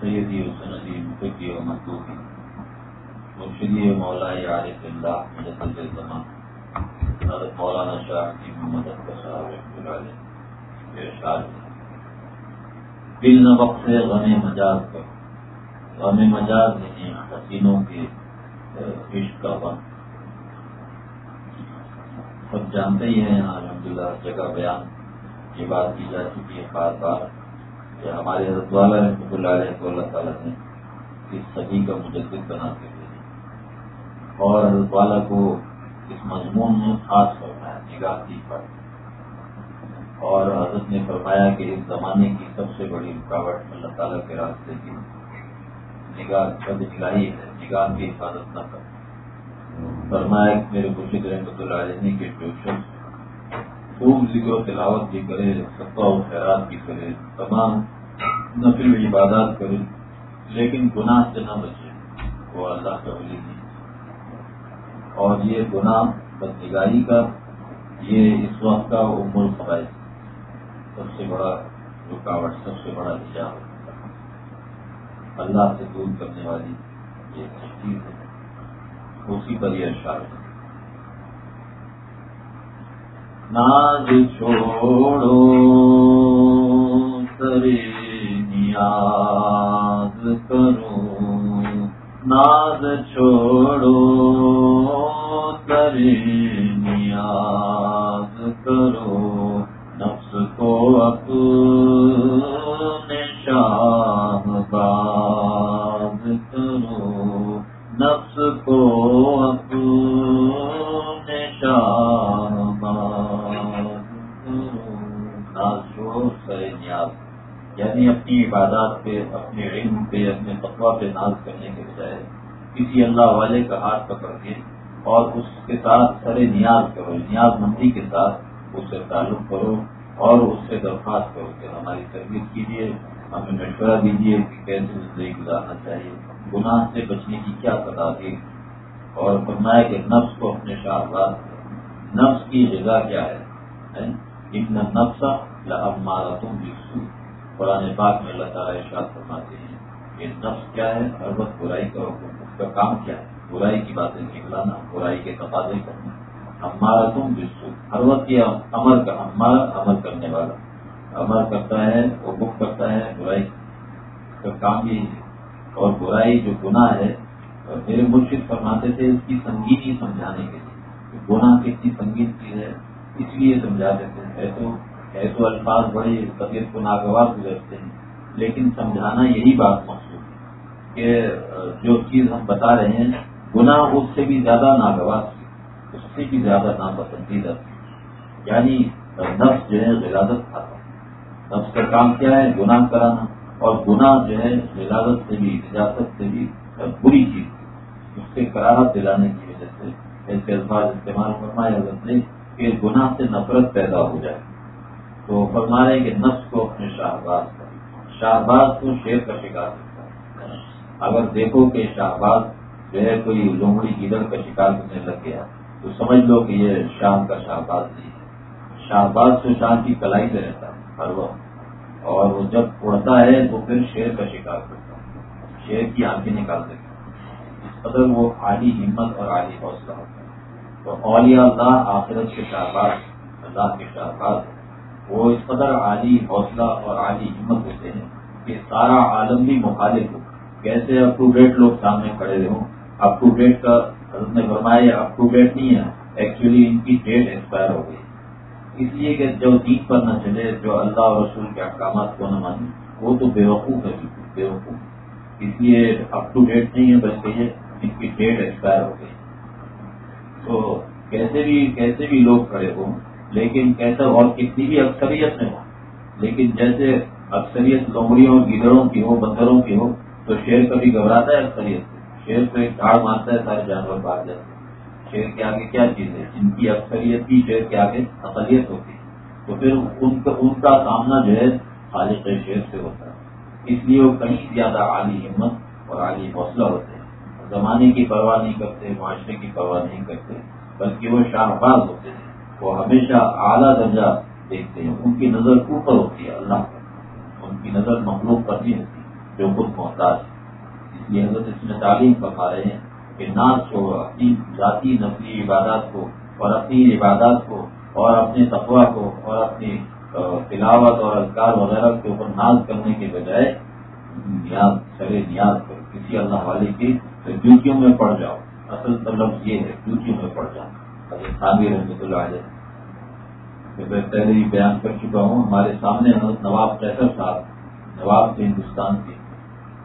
سیدی و سندی مفتی و محدودی مرشدی و مولا عارف اللہ مجدد زمان، حضرت مولانا شاہ کی محمد اختر صاحب رحمۃ اللہ علیہ ارشاد دل نہ وقت سے غم مجاز کر غم مجاز نہیں، حسینوں کے عشق کا وقت سب جانتے ہی ہیں الحمد للہ جگہ بیان یہ بات کی جا چکی ہے، بار بار۔ کہ ہمارے حضرت والا رحمۃ اللہ علیہ کو اللہ تعالیٰ نے اس صدی کا مجدد بنا کے دیا۔ اور حضرت والا کو اس مضمون میں خاص فرمایا، نگاہ کی پر اور حضرت نے فرمایا کہ اس زمانے کی سب سے بڑی رکاوٹ اللہ تعالیٰ کے راستے کی نگاہ شب نگاہی ہے، نگاہ کی حفاظت نہ کر فرمایا کہ میرے مرشد رحمۃ اللہ علیہ کے جو شخص خوب ذکر و تلاوت بھی کرے سفا و خیرات بھی کرے، تمام نفل عبادات کرے لیکن گناہ سے نہ بچے، وہ اللہ کا ولی نہیں۔ اور یہ گناہ بدنگاہی کا، یہ اس وقت کا عمر خواہش سب سے بڑا رکاوٹ، سب سے بڑا حجاب اللہ سے دور کرنے والی یہ چیز ہے۔ اسی پر یہ اشار ہے۔ ناز چھوڑو، سرے نیاز کرو ناز چھوڑو تری نیاز کرو نفس کو اپنی اپنی عبادات پہ اپنے علم پہ اپنے تقوا پہ ناز کرنے کے بجائے کسی اللہ والے کا ہاتھ پکڑ کے اور اس کے ساتھ سر نیاز کرو، نیاز مندی کے ساتھ اس سے تعلق کرو اور اس سے درخواست کرو کہ ہماری تربیت کیجیے، ہمیں مشورہ دیجیے کہ کیسے زندگی گزارنا چاہیے، گناہ سے بچنے کی کیا تھی اور فرمایا کہ نفس کو اپنے شاہباد نفس کی جگہ کیا ہے؟ ان نفس لمارا تم بھی قرآن پاک میں اللہ تعالیٰ ارشاد فرماتے ہیں یہ نفس کیا ہے ہر وقت برائی کا حکم اس کا کام کیا ہے؟ برائی کی باتیں نکلانا، برائی کے تقاضے کرنا۔ ہمارا تم بسو ہر وقت یہ امر کا، ہمارا عمل کرنے والا۔ امر کرتا ہے، وہ بک کرتا ہے، برائی کا کام بھی اور برائی جو گناہ ہے میرے مرشد فرماتے تھے اس کی سنگینی سمجھانے کے لیے گناہ کتنی سنگین چیز ہے، اس لیے سمجھا دیتے ہیں۔ تو ہے تو الفاظ بڑے طبیعت کو ناگوار گزرتے ہیں۔ لیکن سمجھانا یہی بات مقصود ہے کہ جو چیز ہم بتا رہے ہیں، گناہ اس سے بھی زیادہ ناگوار تھی اس سے بھی زیادہ ناپسندیدہ تھی یعنی نفس جو ہے غلازت کھاتا نفس کا کام کیا ہے؟ گناہ کرانا۔ اور گناہ جو ہے غلازت سے بھی اجازت سے بھی بری چیز اس سے کراہت دلانے کی وجہ سے ایسے الفاظ استعمال فرمایا نے کہ گناہ سے نفرت پیدا ہو جائے۔ تو فرما رہے کہ نفس کو اپنے شاہباز کر شاہباز کو شیر کا شکار کرتا ہے۔ اگر دیکھو کہ شاہباز جو ہے کوئی لومڑی گیدڑ کا شکار کرنے لگ گیا، تو سمجھ لو کہ یہ شام کا شاہباز نہیں ہے۔ شاہباز تو شام کی کلائی سے رہتا ہے، ہر وقت۔ اور وہ جب اڑتا ہے تو پھر شیر کا شکار کرتا ہے۔ شیر کی آنکھیں نکال دیتا ہے۔ اس قدر وہ عالی ہمت اور عالی حوصلہ ہوتا ہے۔ تو اولیاء اللہ آخرت کے شاہباز اللہ کے شاہباز وہ اس قدر عالی حوصلہ اور عالی ہمت ہوتے ہیں کہ سارا عالم بھی مخالف ہو۔ کیسے اپ ٹو ڈیٹ لوگ سامنے کھڑے ہوں؟ اپ ٹو ڈیٹ کا حضرت نے فرمایا اپ ٹو ڈیٹ نہیں ہے۔ ایکچولی ان کی ڈیٹ ایکسپائر ہو گئی۔ اس لیے کہ جو دین پر نہ چلے، جو اللہ اور رسول کے احکامات کو نہ مانے، وہ تو بے وقوف ہے۔ بالکل بے وقوف۔ اس لیے اپ ٹو ڈیٹ نہیں ہے، بلکہ یہ ان کی ڈیٹ ایکسپائر ہو گئی۔ تو کیسے بھی کیسے بھی لوگ کھڑے ہوں لیکن کیسا اور کتنی بھی اکثریت میں ہو لیکن جیسے اکثریت لومڑیوں، گیدڑوں کی ہو، بندروں کی ہو، تو شیر کبھی گھبراتا ہے اکثریت سے شیر کو ایک جھاڑ مارتا ہے، سارے جانور بھاگ جاتے ہیں۔ شیر کے آگے کیا چیز ہے؟ جن کی اکثریت کی شیر کے آگے اقلیت ہوتی ہے۔ تو پھر ان کا ان کا سامنا جو ہے، خالق شیر سے ہوتا ہے۔ اس لیے وہ کہیں زیادہ عالی ہمت اور عالی حوصلہ ہوتے ہیں۔ زمانے کی پرواہ نہیں کرتے، معاشرے کی پرواہ نہیں کرتے، بلکہ وہ شاہباز ہوتے ہیں۔ وہ ہمیشہ اعلیٰ درجہ دیکھتے ہیں۔ ان کی نظر اوپر ہوتی ہے، اللہ پر۔ ان کی نظر مخلوق پر نہیں ہوتی، جو خود محتاج اس لیے حضرت اس میں تعلیم پکا رہے ہیں کہ ناچ چھوڑو اپنی ذاتی نسلی عبادات کو اور اپنی عبادات کو اور اپنے تقوا کو اور اپنی تلاوت اور اذکار وغیرہ کے اوپر ناز کرنے کے بجائے نیاز چلے نیاز کرو۔ کسی اللہ والے کی ڈیوٹیوں میں پڑ جاؤ۔ اصل طلب یہ ہے، ڈیوٹیوں میں پڑ جاؤ۔ خانوی رحمۃ اللہ علیہ۔ میں پہلے ہی بیان کر چکا ہوں، ہمارے سامنے حضرت نواب کیسر صاحب، نواب تھے ہندوستان کے،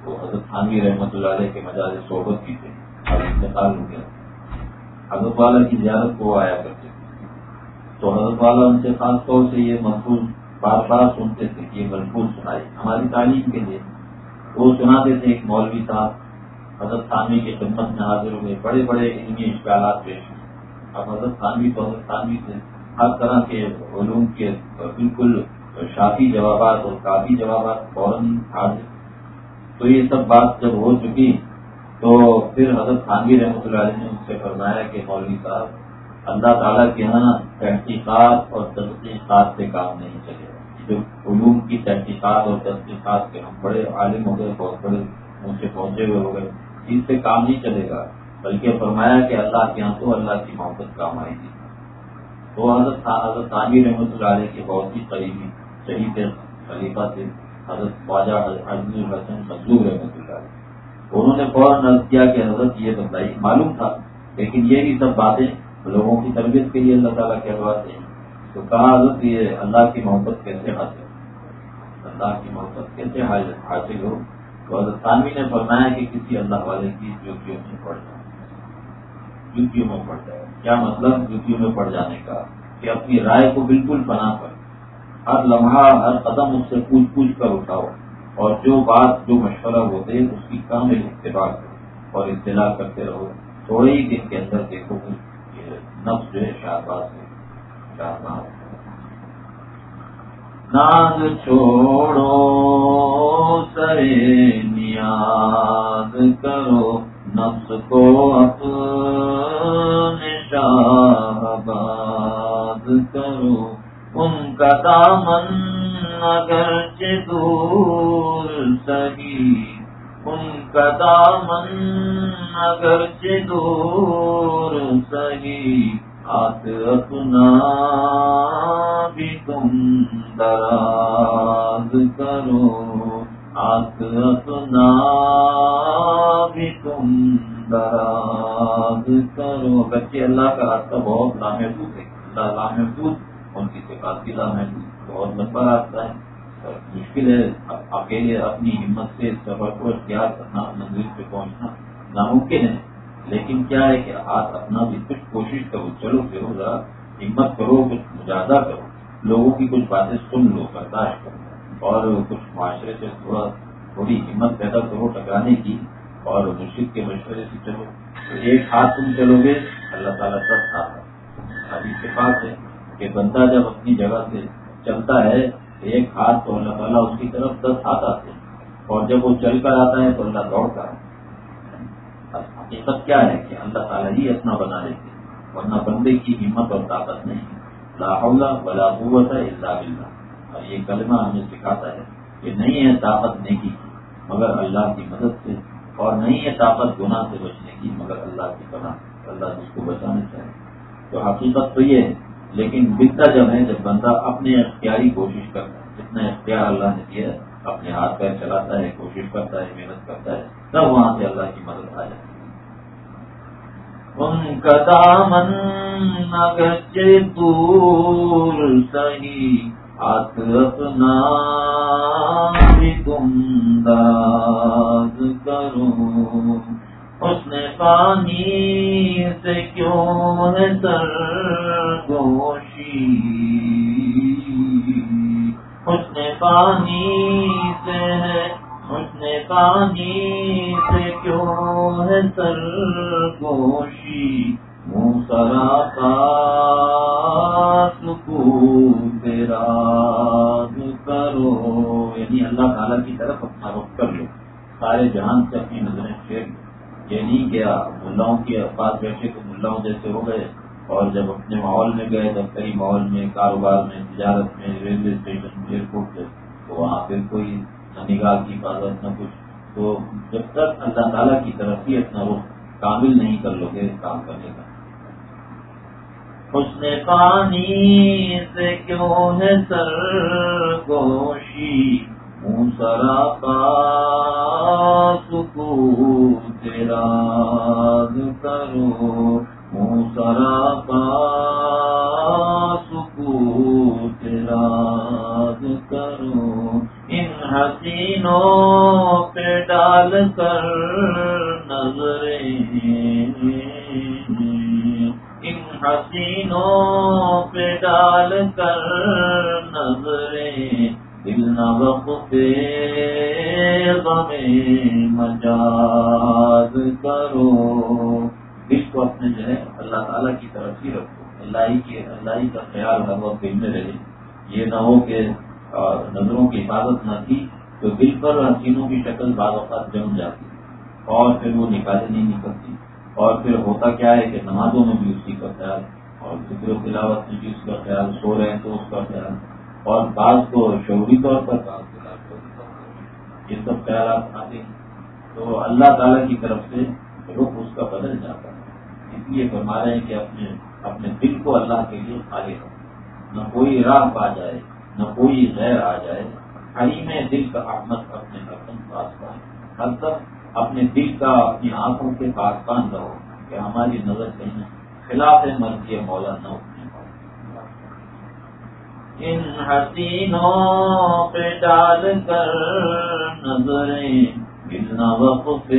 وہ حضرت خانوی رحمۃ اللہ علیہ کے مجاز صحبت کی تھے انتقال ہو گیا۔ حضرت والا کی زیارت کو آیا کرتے تھے۔ تو حضرت والا ان سے خاص طور سے یہ محفوظ بار بار سنتے تھے کہ یہ محفوظ سنائی۔ ہماری تعلیم کے لیے وہ سناتے تھے ایک مولوی صاحب، حضرت خانوی کی خدمت میں حاضر ہوئے، بڑے بڑے علمی اشکالات پیش اب حضرت خانوی تو حضرت خانوی سے ہر طرح کے علوم کے بالکل شافی جوابات اور کافی جوابات فوراً حاضر تو یہ سب بات جب ہو چکی تو پھر حضرت خانوی رحمۃ اللہ علیہ نے ان سے فرمایا کہ مولوی صاحب، اللہ تعالیٰ کے یہاں تحقیقات اور تحقیقات سے کام نہیں چلے جو علوم کی تحقیقات اور تحقیقات کے ہم بڑے عالم ہو گئے، بہت بڑے ان سے پہنچے ہوئے ہو گئے، اس سے کام نہیں چلے گا۔ بلکہ فرمایا کہ اللہ کے یہاں تو اللہ کی محبت کام آئے گی تو حضرت حضرت عامر رحمۃ اللہ علیہ کے بہت ہی قریبی شہید خلیفہ تھے۔ حضرت خواجہ الحسن مزدور رحمۃ اللہ علیہ۔ انہوں نے فوراً عرض کیا کہ حضرت یہ بتائی معلوم تھا، لیکن یہ بھی سب باتیں لوگوں کی تربیت کے لیے اللہ تعالیٰ کہلواتے ہیں۔ تو کہا حضرت یہ اللہ کی محبت کیسے حاصل اللہ کی محبت کیسے حاصل ہو؟ تو حضرت خانوی نے فرمایا کہ کسی اللہ والے کی جوتیوں میں پڑ جائے جوتیوں میں پڑ جائے۔ کیا مطلب جوتیوں میں پڑ جانے کا؟ کہ اپنی رائے کو بالکل بنا کر۔ ہر لمحہ، ہر قدم اس سے پوچھ پوچھ کر اٹھاؤ۔ اور جو بات، جو مشورہ ہوتے، اس کی کامل اتباع کرو اور اطلاع کرتے رہو۔ تھوڑے ہی دن کے اندر دیکھو کہ نفس جو ہے شاہباز ہے۔ شاہباز ناز چھوڑو، سرے نیاز کرو۔ نفس کو اپنے شاہباز کرو ان کا دامن اگر دور سہی ان کا دامن اگر دور سہی آت اپنا بھی تم دراز کرو۔ آت اپنا بھی تم دراز کرو۔ بچے اللہ کا راستہ بہت لامحدود ہے۔ اللہ لامحدود ان کی صفات بھی لامحدود بہت لمبا راستہ ہے۔ مشکل ہے اکیلے اپنی ہمت سے سفر کو اختیار کرنا منزل پہ پہنچنا ناممکن ہے۔ لیکن کیا ہے کہ ہاتھ اپنا بھی کچھ کوشش کرو، چلو پھر ذرا ہمت کرو، کچھ مجاہدہ کرو۔ لوگوں کی کچھ باتیں سن لو برداشت کرو اور کچھ معاشرے سے تھوڑا تھوڑی ہمت پیدا کرو، ٹکرانے کی، اور مرشد کے مشورے سے چلو۔ تو ایک ہاتھ تم چلو گے، اللہ تعالیٰ سب ساتھ ابھی کے پاس ہے کہ بندہ جب اپنی جگہ سے چلتا ہے ایک ہاتھ تو اللہ تعالیٰ اس کی طرف دس ہاتھ آتے ہیں۔ اور جب وہ چل کر آتا ہے، تو اللہ دوڑتا ہے۔ حقیقت کیا ہے کہ اللہ تعالیٰ ہی اپنا بنا لیتے ورنہ بندے کی ہمت اور طاقت نہیں۔ لاہور بلا قوت ہے اللہ بلّہ اور یہ کلمہ ہمیں سکھاتا ہے کہ نہیں ہے طاقت نیکی کی مگر اللہ کی مدد سے، اور نہیں ہے طاقت گناہ سے بچنے کی، مگر اللہ کی پناہ، اللہ جس کو بچانا چاہے۔ تو حقیقت تو یہ ہے، لیکن بکتا جب ہے، جب بندہ اپنے اختیاری کوشش کرتا ہے، جتنا اختیار اللہ نے دیا ہے، اپنے ہاتھ پیر چلاتا ہے، کوشش کرتا ہے، محنت کرتا ہے، تب وہاں سے اللہ کی مدد آ جاتی ہے۔ ان کا دامن دور صحیح۔ ہاتھ اپنا تم داز کرو اس نے پانی سے کیوں ہے سر گوشی اس نے پانی سے ہے، اس نے پانی سے کیوں ہے سر گوشی منہ سرا کا سکون تیرا کرو یعنی اللہ تعالیٰ کی طرف اپنا رخ کر لو۔ سارے جہان سے اپنی نظریں پھیر یہ نہیں کیا ملاؤں کے پاس بیٹھے تو ملاؤں جیسے ہو گئے اور جب اپنے ماحول میں گئے دفتری ماحول میں، کاروبار میں، تجارت میں، ریلوے اسٹیشن، ایئرپورٹ پہ، تو وہاں پھر کوئی نہ نگاہ کی حفاظت، نہ کچھ۔ تو جب تک اللہ تعالیٰ کی طرف ہی اپنا رخ کامل نہیں کر لو گے کام کرنے کا۔ حسن پانی سے کیوں ہے سر گوشی سرا کا سکون تیرا کرو۔ سرا کا سکون تیرا کرو۔ ان حسینوں پہ ڈال کر نظریں حسینوں پہ ڈال کر نظریں، دل نہ مجاز کرو۔ دل کو اپنے جو ہے اللہ تعالیٰ کی طرف ہی رکھو، اللہ ہی کے اللہ ہی کا خیال ہر وقت دل میں رہے۔ یہ نہ ہو کہ نظروں کی حفاظت نہ کی تو دل پر حسینوں کی شکل بعض اوقات جم جاتی اور پھر وہ نکالے نہیں نکلتی۔ اور پھر ہوتا کیا ہے کہ نمازوں میں بھی اسی کا خیال اور ذکر و تلاوت میں بھی اس کا خیال سو رہے ہیں تو اس کا خیال اور بعض کو شعوری طور پر بعض یہ سب خیالات آتے ہیں۔ تو اللہ تعالیٰ کی طرف سے رخ اس کا بدل جاتا ہے۔ اس لیے فرما رہے ہیں کہ اپنے اپنے دل کو اللہ کے لیے خالی رکھو۔ نہ کوئی راہ پا جائے، نہ کوئی غیر آ جائے۔ ہری میں دل کا احمد اپنے برتن پاس پائے ہر تک اپنے دل کا اپنی آنکھوں کے پاس پان رہو کہ ہماری نظر کہیں خلاف مرضی مولا نہ ہو ان حسینوں پہ ڈال کر نظریں کتنا وقف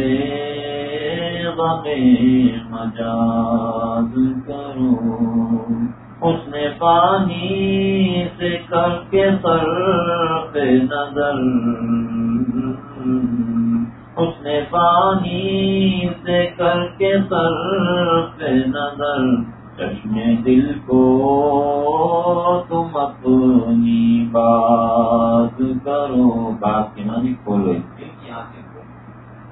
مجاز کرو۔ اس نے پانی سے کر کے سر پہ نظر اس نے پانی سے کر کے سر پہ نظر، چشمے دل کو تم اپنی بات کرو۔ بات کے معنی کھولو دل کی آنکھیں کھولو۔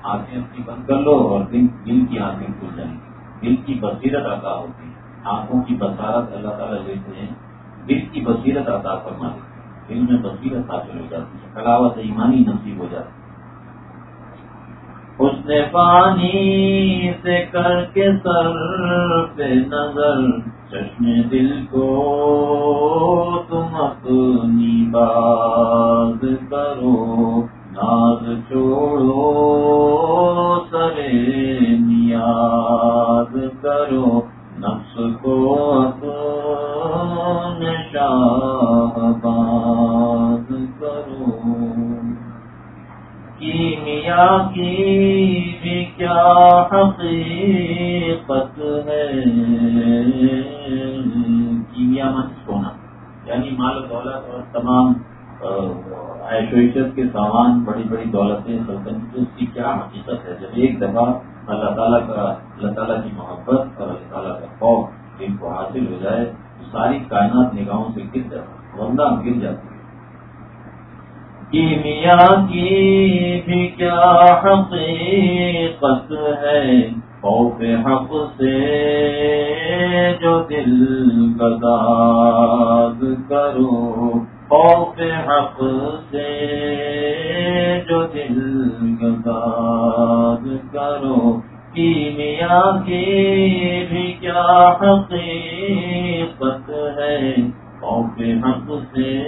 آنکھیں اپنی بند کر لو اور دل دل کی آنکھیں کھل جائیں۔ گی دل کی بصیرت عطا ہوتی ہے۔ آنکھوں کی بصارت اللہ تعالیٰ لیتے ہیں۔ دل کی بصیرت عطا فرما دیتے دل میں بصیرت حاصل ہو جاتی ہے کلاوت ایمانی نصیب ہو جاتی ہے۔ اس نے پانی سے کر کے سر پہ نظر، چشم دل کو تم اپنی بات کرو، ناز چھوڑو، سرے نیاز کرو، نفس کو اپنے شاہ باز کرو کیمیا کی بھی کیا حقیقت ہے؟ کیمیا من سونا یعنی مال دولت اور تمام عیش و عشت کے سامان، بڑی بڑی دولتیں سلطنت اس کی کیا حقیقت ہے؟ جب ایک دفعہ اللہ تعالیٰ کا، اللہ تعالیٰ کی محبت اور اللہ تعالیٰ کا خوف ان کو حاصل ہو جائے، تو ساری کائنات نگاہوں سے گر جاتی بندہ گر جاتی۔ کیمیا کی بھی کیا حقیقت ہے؟ خوف حق سے جو دل گداز کرو، خوف حق سے جو دل گداز کرو۔ کیمیا کی بھی کیا حقیقت ہے؟ خوف حق سے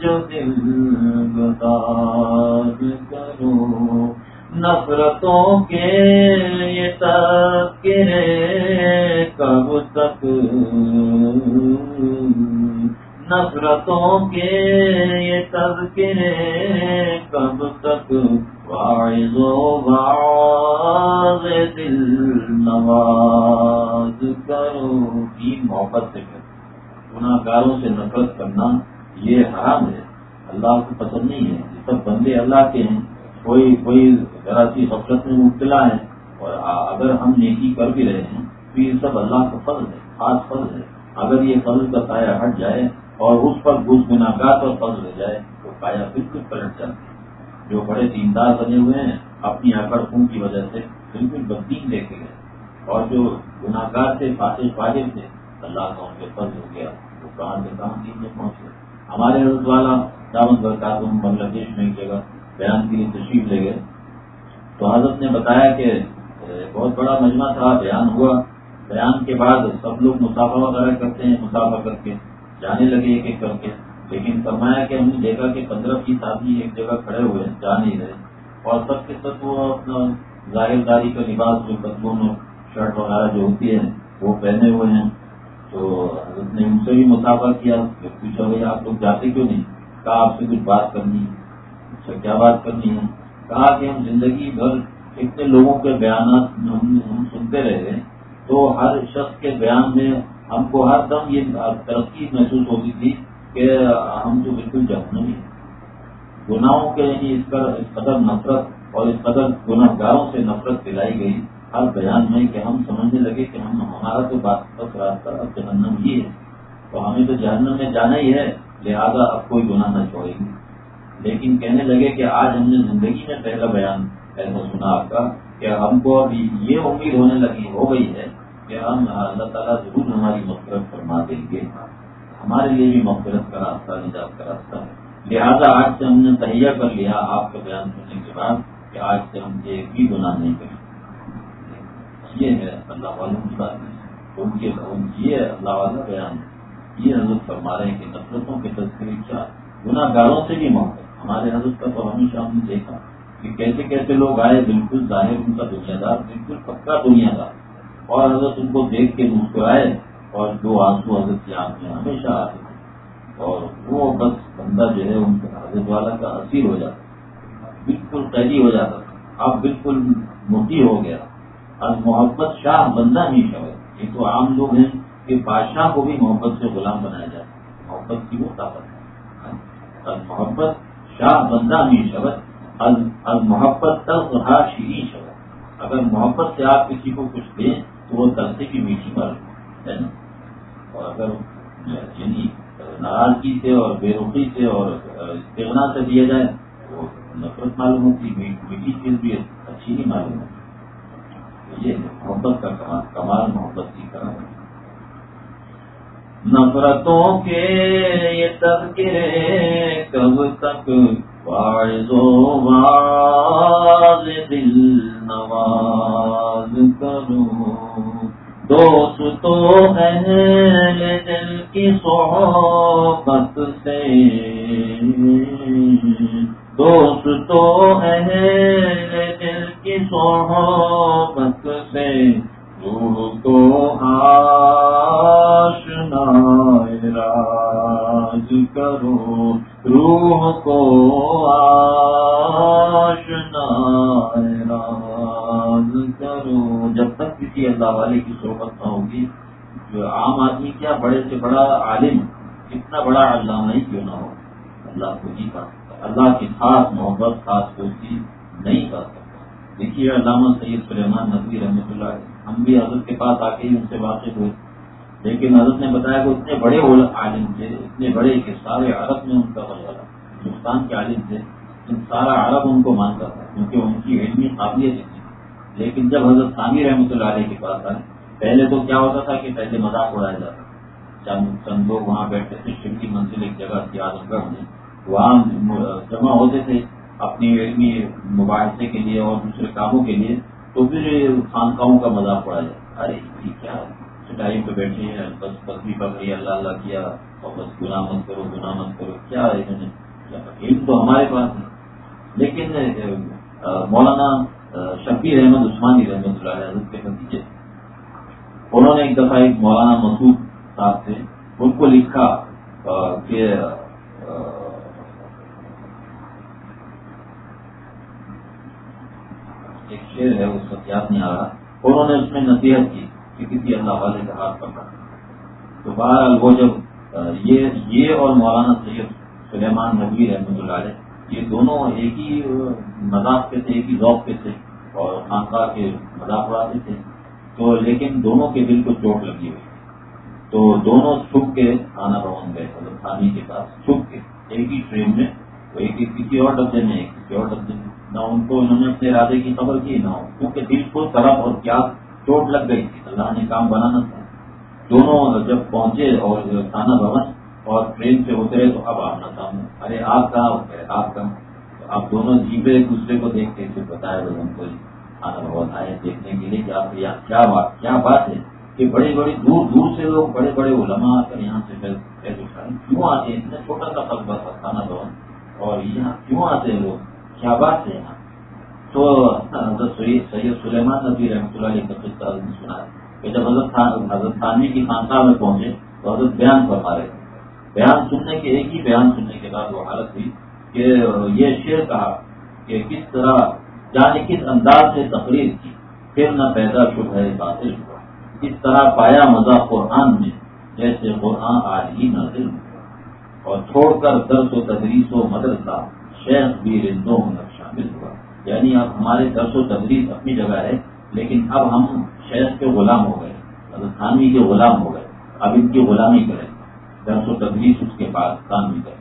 جو دل گداز کرو۔ نفرتوں کے یہ تذکرے کب تک؟ نفرتوں کے یہ تذکرے کب تک؟ واعظ و باز دل نواز کرو۔ کی محبت سے گناہ گاروں سے نفرت کرنا۔ یہ حرام ہے۔ اللہ کو پسند نہیں ہے۔ یہ سب بندے اللہ کے ہیں۔ کوئی کوئی ذرا سی غفلت میں مبتلا ہے۔ اور اگر ہم نیکی کر بھی رہے ہیں، تو یہ سب اللہ کا فضل ہے، خاص فضل ہے۔ اگر یہ فضل کا سایہ ہٹ جائے اور اس پر گز گناگات اور فضل ہو جائے، تو پایا بالکل پلٹ جاتی ہے؟ جو بڑے دیندار بنے ہوئے ہیں، اپنی آکڑ خون کی وجہ سے بالکل بدین دیکھے گئے۔ اور جو گناگار تھے فاطر فاطر تھے، اللہ کا ان کے فضل ہو گیا۔ وہ کہاں سے کہاں دین میں پہنچ گئے۔ ہمارے حضرت والا دامد برکات بنگلہ دیش میں ایک جگہ بیان کے لیے تشریف لے گئے۔ تو حضرت نے بتایا کہ بہت بڑا مجمع تھا، بیان ہوا۔ بیان کے بعد سب لوگ مسافہ وغیرہ کرتے ہیں، مسافہ کر کے جانے لگے ایک ایک کر کے۔ لیکن فرمایا کہ ہم نے دیکھا کہ پندرہ بیس آدمی ایک جگہ کھڑے ہوئے جا نہیں رہے۔ اور سب کے سب وہ اپنا ظاہر داری کا لباس، جو بدلون شرٹ وغیرہ جو ہوتی ہے، وہ پہنے ہوئے ہیں۔ تو حضرت نے ان سے بھی مسافر کیا پوچھا بھائی آپ لوگ جاتے کیوں نہیں؟ کہا آپ سے کچھ بات کرنی اچھا کیا بات کرنی ہے؟ کہا کہ ہم زندگی بھر اتنے لوگوں کے بیانات ہم سنتے رہے تو ہر شخص کے بیان میں ہم کو ہر دم یہ ترقی محسوس ہوتی تھی کہ ہم تو بالکل جہنمی ہیں۔ گناہوں کے یعنی اس پر، اس قدر نفرت اور اس قدر گناہ گاروں سے نفرت دلائی گئی۔ ہر بیان میں کہ ہم سمجھنے لگے کہ ہم ہمارا تو بات بس راستہ اب جہنم ہی ہے۔ تو ہمیں تو جہنم میں جانا ہی ہے، لہذا اب کوئی گناہ نہ چھوڑے گی۔ لیکن کہنے لگے کہ آج ہم نے زندگی میں پہلا بیان ایسا سنا آپ کا کہ ہم کو ابھی یہ امید ہونے لگی، ہو گئی ہے کہ ہم اللہ تعالیٰ ضرور ہماری مفرت فرما دیں گے۔ ہمارے لیے بھی مغفرت کا راستہ، نجات کا راستہ ہے۔ لہذا آج سے ہم نے تہیا کر لیا آپ کا بیان سننے کے بعد کہ آج سے ہم ایک بھی گناہ نہیں کریں۔ یہ ہے، اللہ والوں کی بات ان کے یہ اللہ والا بیان یہ حضرت فرما رہے ہیں کہ نفرتوں کے تصویر کیا؟ گناہ گاروں سے بھی محبت ہمارے حضرت کا تو ہمیشہ ہم نے دیکھا کہ کیسے کیسے لوگ آئے، بالکل ظاہر ان کا دنیا دار، بالکل پکا دنیا دار۔ اور حضرت ان کو دیکھ کے مسکرائے اور دو آنسو حضرت کی آنکھ میں ہمیشہ آتے تھے۔ اور وہ بس بندہ جو ہے، ان کا حضرت والا کا حصیر ہو جاتا بالکل قیدی ہو جاتا تھا۔ اب بالکل موٹی ہو گیا۔ اب محبت شاہ بندہ ہی شبد یہ تو عام لوگ ہیں کہ بادشاہ کو بھی محبت سے غلام بنایا جاتا ہے۔ محبت کی وہ طاقت ہے۔ محبت شاہ بندہ ہی شبد از محبت تک شیری شبد اگر محبت سے آپ کسی کو کچھ دیں تو وہ تلتے کی میٹھی بات ہے نا؟ اور اگر یعنی ناراضگی سے اور بے روکی سے اور استغنا سے دیا جائے تو نفرت معلوم ہوتی میٹھی چیز بھی اچھی نہیں معلوم ہوتی۔ یہ محبت کا کمال کمال محبت کی طرح نفرتوں کے یہ تذکرے کب تک دل نواز کروں۔ دوست تو اہل دل کی صحبت سے۔ دوست تو اہل دل کی صحبت سے روح کو آشنا راج کرو، روح کو آشنا راج کرو۔ جب تک کسی اللہ والے کی صحبت نہ ہوگی، جو عام آدمی کیا بڑے سے بڑا عالم، اتنا بڑا علامہ ہی کیوں نہ ہو؟ اللہ کو نہیں کر سکتا اللہ کی خاص محبت خاص دوستی نہیں کر سکتا دیکھیے، علامہ سید سلیمان نقوی رحمۃ اللہ ہم بھی حضرت کے پاس آ کے ہی ان سے واقف ہوئے۔ لیکن حضرت نے بتایا کہ اتنے بڑے عالم تھے، اتنے بڑے کہ سارے عرب میں ان کا بلغلہ ہندوستان کے عالم تھے سارا عرب ان کو مانتا تھا، کیونکہ ان کی علمی قابلیت تھی۔ لیکن جب حضرت ثانی رحمۃ اللہ علیہ کے پاس آئے، پہلے تو کیا ہوتا تھا کہ پہلے مذاق اڑایا جاتا چند چند لوگ وہاں بیٹھتے تھے شیو کی منزل ایک جگہ تھی آزم گڑھ میں، وہاں جمع ہوتے تھے۔ اپنی علمی مباحثے کے لیے اور دوسرے کاموں کے لیے، تو پھر خانقاہوں کا مذاق اڑایا جاتا ارے، یہ کیا چٹائی پہ بیٹھے ہیں، بس بس بھی پکڑی اللہ اللہ کیا، اور بس گناہ مت کرو، گناہ مت کرو، کیا انہوں نے؟ علم تو ہمارے پاس ہے۔ لیکن مولانا شبیر احمد عثمانی رحمۃ اللہ حضرت کے نتیجے۔ انہوں نے ایک دفعہ ایک مولانا مسعود صاحب تھے ان کو لکھا کہ ایک شعر ہے، اس وقت یاد نہیں آ رہا۔ انہوں نے اس میں نصیحت کی کہ کسی اللہ والے کا ہاتھ پکڑا تو بہرحال وہ جب یہ اور مولانا سید سلیمان نبی رحمۃ اللہ علیہ، یہ دونوں ایک ہی مذاق کے تھے، ایک ہی ذوق کے تھے اور خانقاہ کے مذاق اڑاتے تھے۔ تو لیکن دونوں کے دل کو چوٹ لگی ہوئی۔ تو دونوں چھپ کے آنا بھون گئے مطلب خانی کے پاس چھپ کے۔ ایک ہی ٹرین میں ایک کسی اور ڈبے میں، ایک کسی اور ڈبے میں۔ نہ ان کو انہوں نے اپنے ارادے کی خبر کی، نہ ہو کیونکہ دل کو طرف اور کیا چوٹ لگ گئی تھی۔ اللہ نے کام بنانا تھا۔ دونوں جب پہنچے اور تھانہ بھون اور ٹرین سے اترے تو اب آنا سامنے ارے، آپ کہاں آپ کہاں آپ دونوں جیبے ایک دوسرے کو دیکھ کے پھر بتایا بھائی ہم کو جی۔ آنا بہت آئے دیکھنے کے لیے کہ آپ کیا بات کیا بات ہے کہ بڑی بڑی دور دور سے لوگ، بڑے بڑے علماء آ کر یہاں سے کیوں آتے ہیں؟ اتنا چھوٹا سا قصبہ تھا کھانا بھون۔ اور یہاں کیوں آتے ہیں لوگ؟ کیا بات ہے۔ یہاں تو حضرت سید سلیمان نبی رحمۃ اللہ علیہ نے سنا کہ جب حضرت حضرت خانوی کی خانقاہ میں پہنچے تو حضرت بیان فرما رہے تھے۔ بیان سننے کے ایک ہی بیان سننے کے بعد وہ حالت ہوئی کہ یہ شعر کہا کہ کس طرح جانے کس انداز سے تقریر کی، پھر نہ پیدا شب ہے باطل ہوا۔ اس طرح پایا مزہ قرآن میں، جیسے قرآن آج ہی نازل ہوا۔ اور چھوڑ کر درس و تدریس و مدرسہ شیخ بھی رندوں میں شامل ہوا۔ یعنی اب ہمارے درس و تدریس اپنی جگہ ہے، لیکن اب ہم شیخ کے غلام ہو گئے خانوی کے غلام ہو گئے، اب ان کی غلامی کریں۔ درس و تدریس اس کے بعد خانوی کریں۔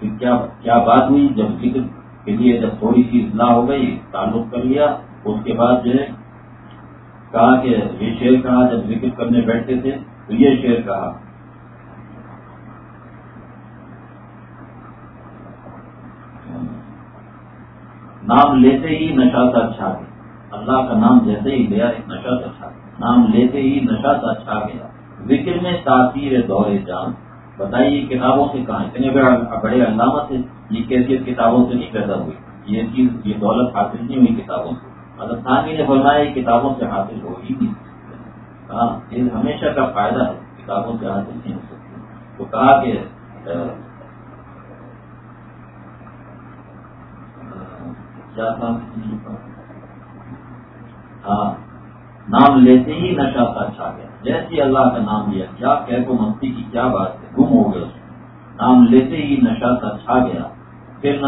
پھر کیا کیا بات ہوئی؟ جب ذکر کے لیے جب تھوڑی سی اطلاع ہو گئی، تعلق کر لیا، اس کے بعد جو ہے، کہا کہ یہ شعر کہا جب ذکر کرنے بیٹھتے تھے، تو یہ شعر کہا۔ نام لیتے ہی نشا سا اچھا گیا۔ اللہ کا نام جیسے ہی لیا ایک نشا سا اچھا نام لیتے ہی نشا سا اچھا گیا۔ ذکر میں تاثیر دور جان۔ بتائیے کتابوں سے کہاں؟ اتنے بڑے علامت ہے یہ کیفیت کتابوں سے نہیں پیدا ہوئی۔ یہ چیز، یہ دولت حاصل نہیں ہوئی کتابوں سے۔ ثانی جی نے فرمایا کتابوں سے حاصل ہو ہی نہیں ہاں یہ ہمیشہ کا فائدہ ہے، کتابوں سے حاصل نہیں ہو سکتی۔ تو کہا کہ کیا ہاں نام لیتے ہی نشہ کا چھا گیا۔ جیسے اللہ کا نام لیا، کیا کہ کو مستی کی کیا بات ہے؟ گم ہو گیا نام لیتے ہی نشہ کا چھا گیا۔ پھر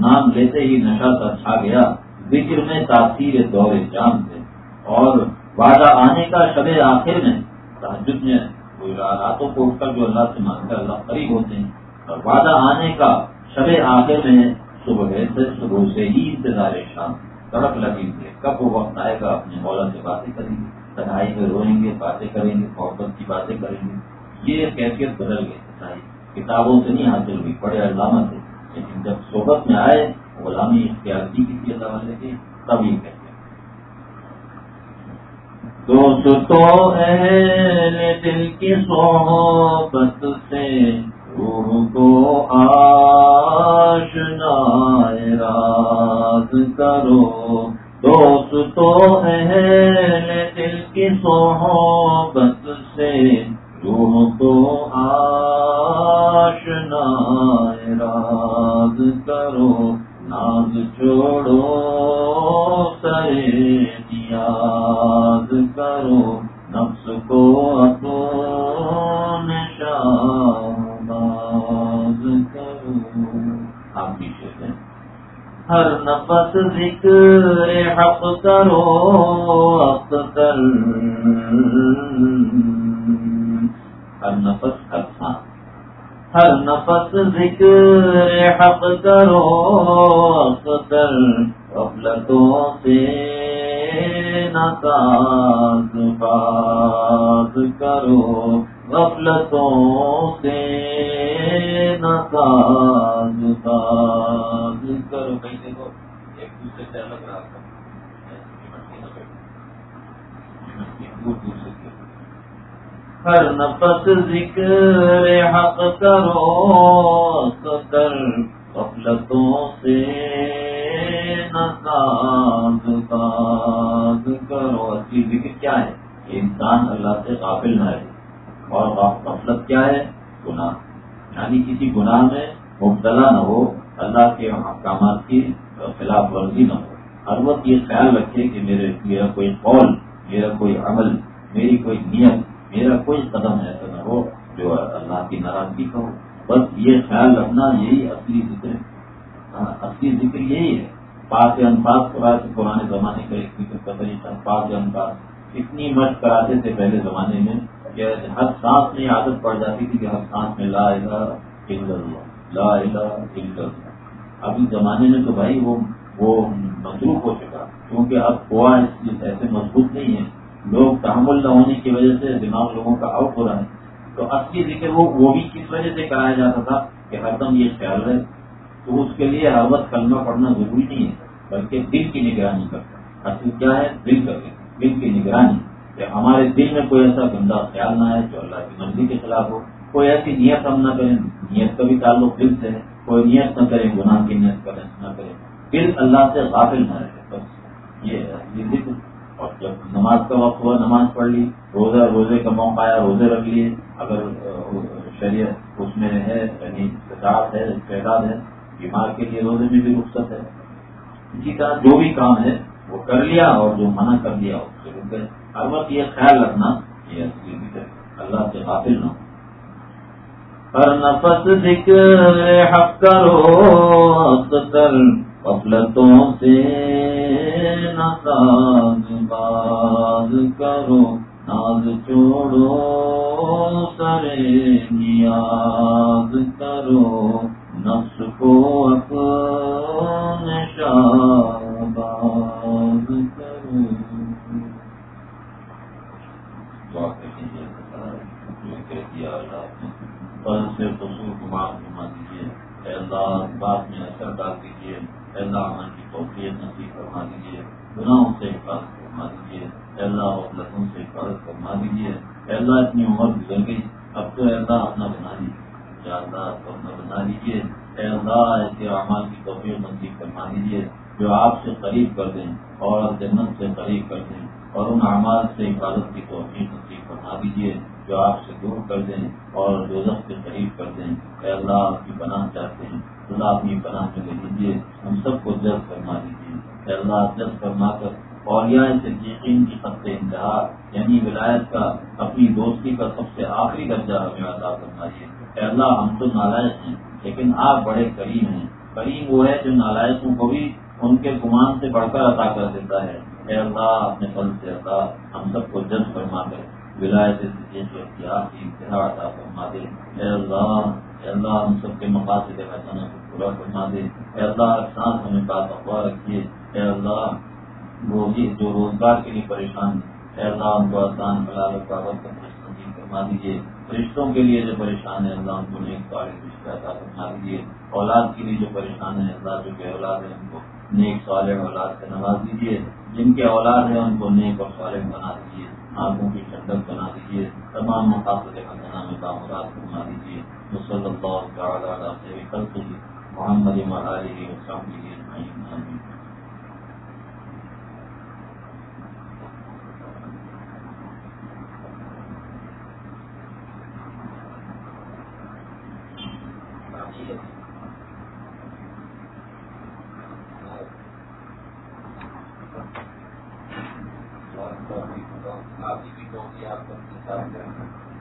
نام لیتے ہی نشہ کا چھا گیا۔ ذکر میں تاثیر دور جان تھے اور وعدہ آنے کا شب آخر میں تحجد میں راتوں کو اٹھ کر جو اللہ سے مان کر اللہ قریب ہوتے ہیں۔ اور وعدہ آنے کا شب آخر میں صبح سے صبح سے ہی انتظار شام سڑک لگی ہوئی ہے کب وہ وقت آئے گا، اپنے مولا سے باتیں کریں گے۔ تنہائی میں روئیں گے، باتیں کریں گے، محبت کی باتیں کریں گے۔ یہ کیفیت بدل گئی۔ کتابوں سے نہیں حاصل ہوئی بڑے علامت ہے۔ لیکن جب صحبت میں آئے، غلامی اختیار کی کسی اللہ والے کی تب یہ کہتے ہیں۔ دوست تو اہل دل کی صحبت سے روح کو آشنا راز کرو۔ دوست تو اہل دل کی صحبت سے۔ روح کو آشنا راز کرو۔ ناز چھوڑو، سرے نیاز کرو۔ نفس کو ہر نفس ذکر حق کرو اختر ہر نفس ہر سانس ہاں۔ ہر نفس ذکر حق کرو اختر غفلتوں سے نتاز باز کرو۔ غفلتوں سے نتاز باز کرو کہیں دیکھو ایک دوسرے سے الگ رہا دور دور سے ہر نفس ذکر حق کرو ستر غفلتوں سے نساز باز کرو اصلی ذکر کیا ہے؟ انسان اللہ سے قابل نہ رہے۔ اور غفلت مطلب کیا ہے؟ گناہ۔ یعنی کسی گناہ میں مبتلا نہ ہو، اللہ کے احکامات کی خلاف ورزی نہ ہو۔ ہر وقت یہ خیال رکھے کہ میرے میرا کوئی قول، میرا کوئی عمل، میری کوئی نیت، میرا کوئی قدم ایسا نہ ہو جو اللہ کی ناراضگی کا ہو۔ بس یہ خیال رکھنا یہی اصلی ذکر ہاں، اصلی ذکر یہی ہے۔ پاک انفاظ کراتے پرانے زمانے کا ایک ذکر کا طریقہ پاک انفاظ اتنی مشق کراتے تھے پہلے زمانے میں کہ ہر سانس میں عادت پڑ جاتی تھی کہ ہر سانس میں لا الہ الا اللہ، لا الہ الا اللہ۔ ابھی زمانے میں تو بھائی وہ وہ مصروف ہو چکا۔ کیونکہ اب کنواں ایسے مضبوط نہیں ہے لوگ تحمل نہ ہونے کی وجہ سے دماغ لوگوں کا آؤٹ ہو رہا ہے۔ تو اصلی ذکر وہ وہ بھی کس وجہ سے کرایا جاتا تھا کہ ہر دم یہ خیال رہے؟ تو اس کے لیے ہر وقت کلمہ پڑھنا ضروری نہیں ہے، بلکہ دل کی نگرانی کرتا اصل کیا ہے؟ دل کر دل کی نگرانی۔ کہ ہمارے دل میں کوئی ایسا گندا خیال نہ ہے جو اللہ کی مرضی کے خلاف ہو۔ کوئی ایسی نیت ہم نہ کریں، نیت کا بھی تعلق دل سے ہے۔ کوئی نیت نہ کریں، گناہ کی نیت کریں نہ کریں۔ دل اللہ سے غافل نہ رہے، بس یہ ذکر۔ اور جب نماز کا وقت ہوا، نماز پڑھ لی، روزہ، روزے کا موقع آیا، روزے رکھ لیے۔ اگر شریعت اس میں ہے یعنی استطاعت ہے تعداد ہے، بیمار کے لیے روزے میں بھی رخصت ہے۔ اسی طرح جو بھی کام ہے وہ کر لیا اور جو منع کر دیا اس سے رک گئے ہر وقت یہ خیال رکھنا، یہ اصلی ذکر اللہ سے قابل نہ ہر نفس ذکر حق کرو غفلتوں سے ناز باز کرو، ناز چھوڑو سرے نیاز کرو، نفس کو اپنے شاباز بات میں اثر ڈال دیجیے اے اللہ عمل کی توفیت نصیب فرما دیجیے گناہوں سے حفاظت فرما دیجیے اے اللہ غفلتوں سے حفاظت فرما دیجیے اے اللہ اتنی عمر گزر گئی اب تو اے اللہ اپنا بنا دیجیے اللہ اپنا بنا دیجیے اے اللہ ایسے اعمال کی توفیق نصیب فرما دیجیے۔ جو آپ سے قریب کر دیں اور جنت سے قریب کر دیں اور ان اعمال سے حفاظت کی توفیق نصیب فرما دیجیے جو آپ سے دور کر دیں اور دوزخ سے قریب کر دیں۔ اے اللہ، آپ کی پناہ چاہتے ہیں۔ اللہ اپنی پناہ میں لے لیجیے ہم سب کو جلد فرما دیجیے اے اللہ جلد فرما کر اور سے یقین کی خط انتہا یعنی ولایت کا، اپنی دوستی کا سب سے آخری درجہ ہمیں ادا فرمائیے۔ اے اللہ، ہم تو نالائق ہیں، لیکن آپ بڑے کریم ہیں۔ کریم وہ ہے جو نالائقوں کو بھی ان کے گمان سے بڑھ کر عطا کر دیتا ہے۔ اے اللہ اپنے پل سے عطا ہم سب کو جلد فرما دے۔ ولایت اختیار کی انتہا عطا فرما دے۔ اے اللہ اے اللہ، ہم سب کے مقاصد حسنوں کو پورا فرما دے۔ اے اللہ سانس ہمیں بات افواہ رکھیے۔ اے اللہ وہ جو روزگار کے لیے پریشان اے اللہ ان کو آسان حلال کا فرما دیجیے۔ رشتوں کے لیے جو پریشان ہے اللہ ان کو نیک صالح رشتہ عطا فرما دیجیے۔ اولاد کے لیے جو پریشان ہے اللہ، جو کہ اولاد ہے ان کو نیک صالح اولاد سے نواز دیجیے جن کے اولاد ہیں، ان کو نیک اور صالح بنا دیجیے آنکھوں کی ٹھنڈک بنا دیجیے تمام مقاصد خزانہ میں کامرات فرما دیجیے صلی اللہ تعالیٰ سے محمد مرالی وسلم آپ کی بھی آپ کو